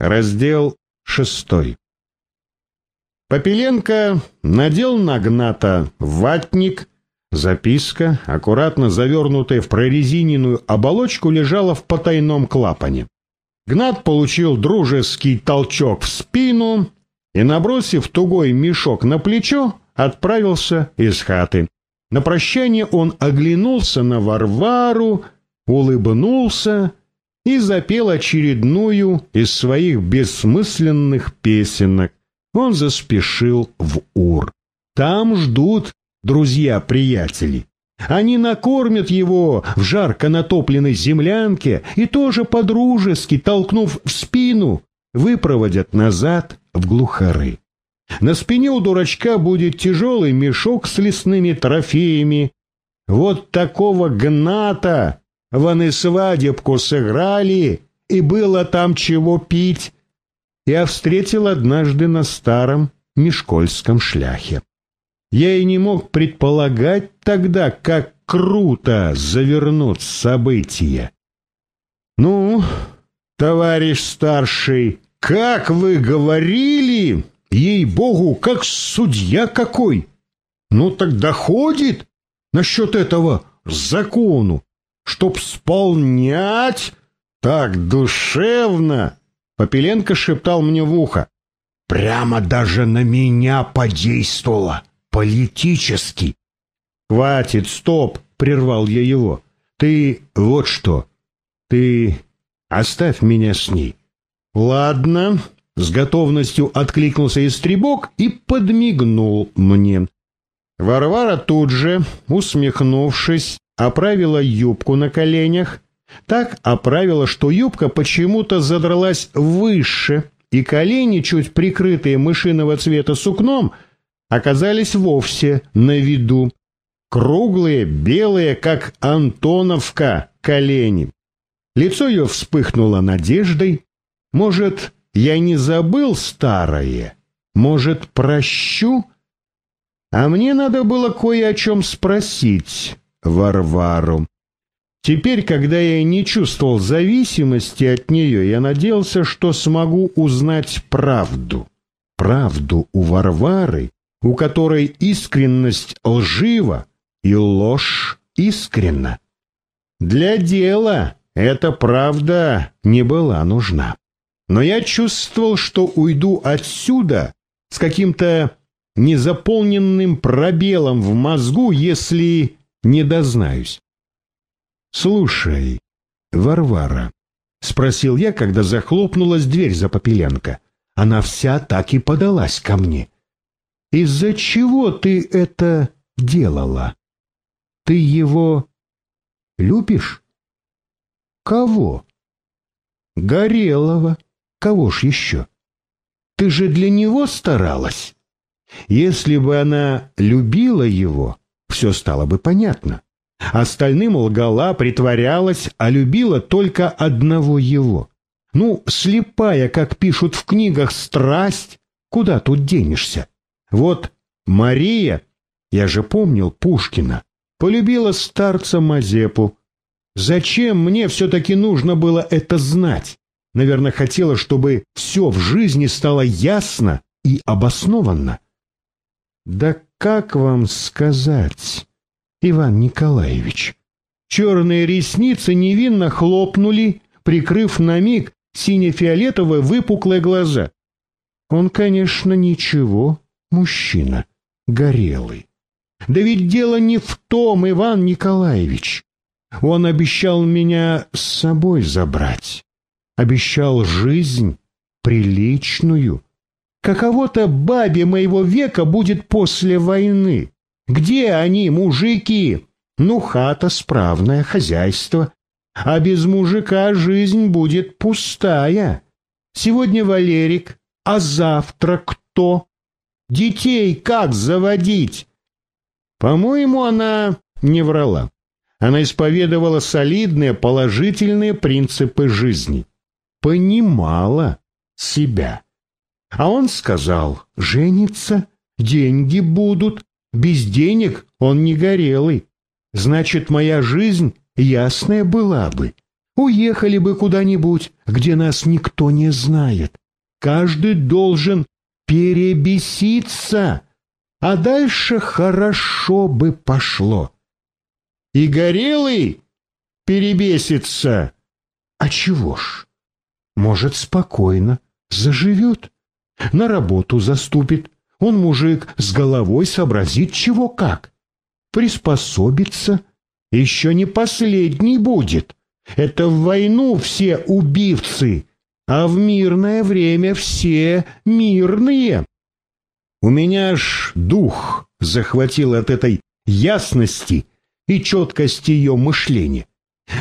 Раздел шестой. Попеленко надел на Гната ватник. Записка, аккуратно завернутая в прорезиненную оболочку, лежала в потайном клапане. Гнат получил дружеский толчок в спину и, набросив тугой мешок на плечо, отправился из хаты. На прощание он оглянулся на Варвару, улыбнулся и запел очередную из своих бессмысленных песенок. Он заспешил в Ур. Там ждут друзья-приятели. Они накормят его в жарко натопленной землянке и тоже подружески, толкнув в спину, выпроводят назад в глухары. На спине у дурачка будет тяжелый мешок с лесными трофеями. Вот такого гната Ваны свадебку сыграли, и было там чего пить. Я встретил однажды на старом Мешкольском шляхе. Я и не мог предполагать тогда, как круто завернут события. Ну, товарищ старший, как вы говорили, ей-богу, как судья какой. Ну так доходит насчет этого закону чтоб сполнять так душевно. Попеленко шептал мне в ухо. Прямо даже на меня подействовало. Политически. Хватит, стоп, прервал я его. Ты вот что. Ты оставь меня с ней. Ладно, с готовностью откликнулся истребок и подмигнул мне. Варвара тут же, усмехнувшись, оправила юбку на коленях, так оправила, что юбка почему-то задралась выше, и колени, чуть прикрытые мышиного цвета сукном, оказались вовсе на виду. Круглые, белые, как Антоновка, колени. Лицо ее вспыхнуло надеждой. Может, я не забыл старое? Может, прощу? А мне надо было кое о чем спросить. Варвару. Теперь, когда я не чувствовал зависимости от нее, я надеялся, что смогу узнать правду. Правду у Варвары, у которой искренность лжива и ложь искренна. Для дела эта правда не была нужна. Но я чувствовал, что уйду отсюда с каким-то незаполненным пробелом в мозгу, если не дознаюсь. «Слушай, Варвара», — спросил я, когда захлопнулась дверь за Попеленко. Она вся так и подалась ко мне. «Из-за чего ты это делала? Ты его любишь?» «Кого?» «Горелого. Кого ж еще? Ты же для него старалась. Если бы она любила его, все стало бы понятно. Остальным лгала, притворялась, а любила только одного его. Ну, слепая, как пишут в книгах, страсть, куда тут денешься? Вот Мария, я же помнил Пушкина, полюбила старца Мазепу. Зачем мне все-таки нужно было это знать? Наверное, хотела, чтобы все в жизни стало ясно и обоснованно. Да как вам сказать, Иван Николаевич? Черные ресницы невинно хлопнули, прикрыв на миг сине-фиолетовые выпуклые глаза. Он, конечно, ничего, мужчина, горелый. Да ведь дело не в том, Иван Николаевич. Он обещал меня с собой забрать. Обещал жизнь приличную, Каково-то бабе моего века будет после войны. Где они, мужики? Ну, хата справное, хозяйство. А без мужика жизнь будет пустая. Сегодня Валерик, а завтра кто? Детей как заводить? По-моему, она не врала. Она исповедовала солидные положительные принципы жизни. Понимала себя. А он сказал, женится, деньги будут, без денег он не горелый. Значит, моя жизнь ясная была бы. Уехали бы куда-нибудь, где нас никто не знает. Каждый должен перебеситься, а дальше хорошо бы пошло. И Горелый перебесится. А чего ж? Может, спокойно заживет, на работу заступит. Он мужик с головой сообразит чего как. Приспособится, еще не последний будет. Это в войну все убивцы, а в мирное время все мирные. У меня ж дух захватил от этой ясности и четкости ее мышления.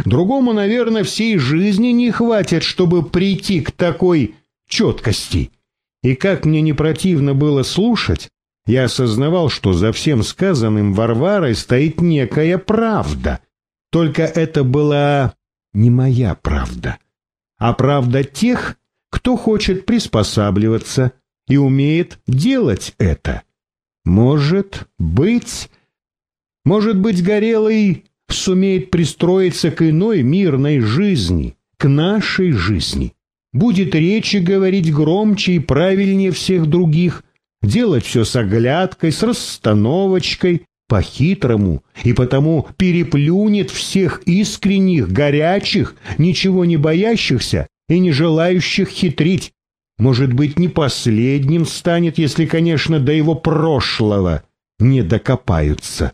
Другому, наверное, всей жизни не хватит, чтобы прийти к такой четкости. И как мне не противно было слушать, я осознавал, что за всем сказанным Варварой стоит некая правда. Только это была не моя правда, а правда тех, кто хочет приспосабливаться и умеет делать это. Может быть, может быть, Горелый сумеет пристроиться к иной мирной жизни, к нашей жизни, будет речи говорить громче и правильнее всех других, делать все с оглядкой, с расстановочкой, по-хитрому, и потому переплюнет всех искренних, горячих, ничего не боящихся и не желающих хитрить. Может быть, не последним станет, если, конечно, до его прошлого не докопаются.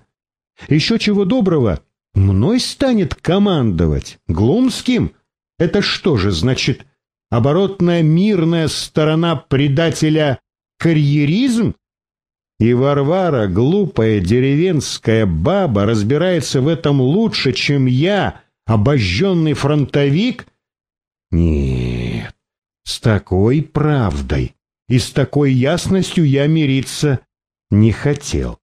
Еще чего доброго, мной станет командовать. Глумским? Это что же, значит, оборотная мирная сторона предателя карьеризм? И Варвара, глупая деревенская баба, разбирается в этом лучше, чем я, обожженный фронтовик? Нет, с такой правдой и с такой ясностью я мириться не хотел.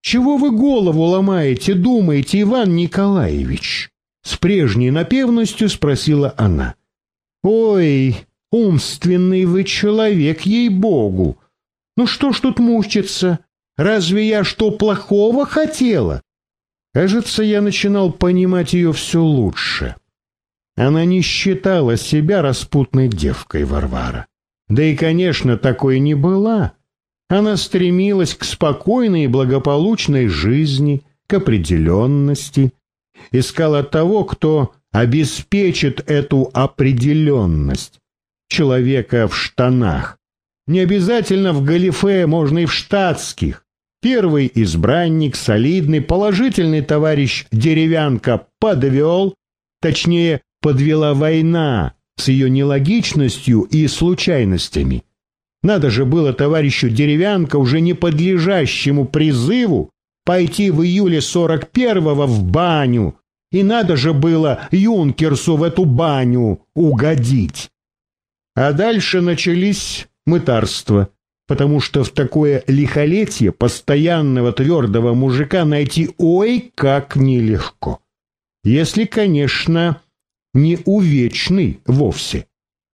Чего вы голову ломаете, думаете, Иван Николаевич? С прежней напевностью спросила она. Ой, умственный вы человек, ей-богу! Ну что ж тут мучиться? Разве я что плохого хотела? Кажется, я начинал понимать ее все лучше. Она не считала себя распутной девкой Варвара. Да и, конечно, такой не была. Она стремилась к спокойной и благополучной жизни, к определенности, искала того, кто обеспечит эту определенность, человека в штанах, не обязательно в галифе, можно и в штатских. Первый избранник, солидный, положительный товарищ Деревянка подвел, точнее, подвела война с ее нелогичностью и случайностями. Надо же было товарищу Деревянка, уже не подлежащему призыву, пойти в июле сорок первого в баню, и надо же было юнкерсу в эту баню угодить. А дальше начались мытарство, потому что в такое лихолетие постоянного твердого мужика найти ой как нелегко. Если, конечно, не увечный вовсе.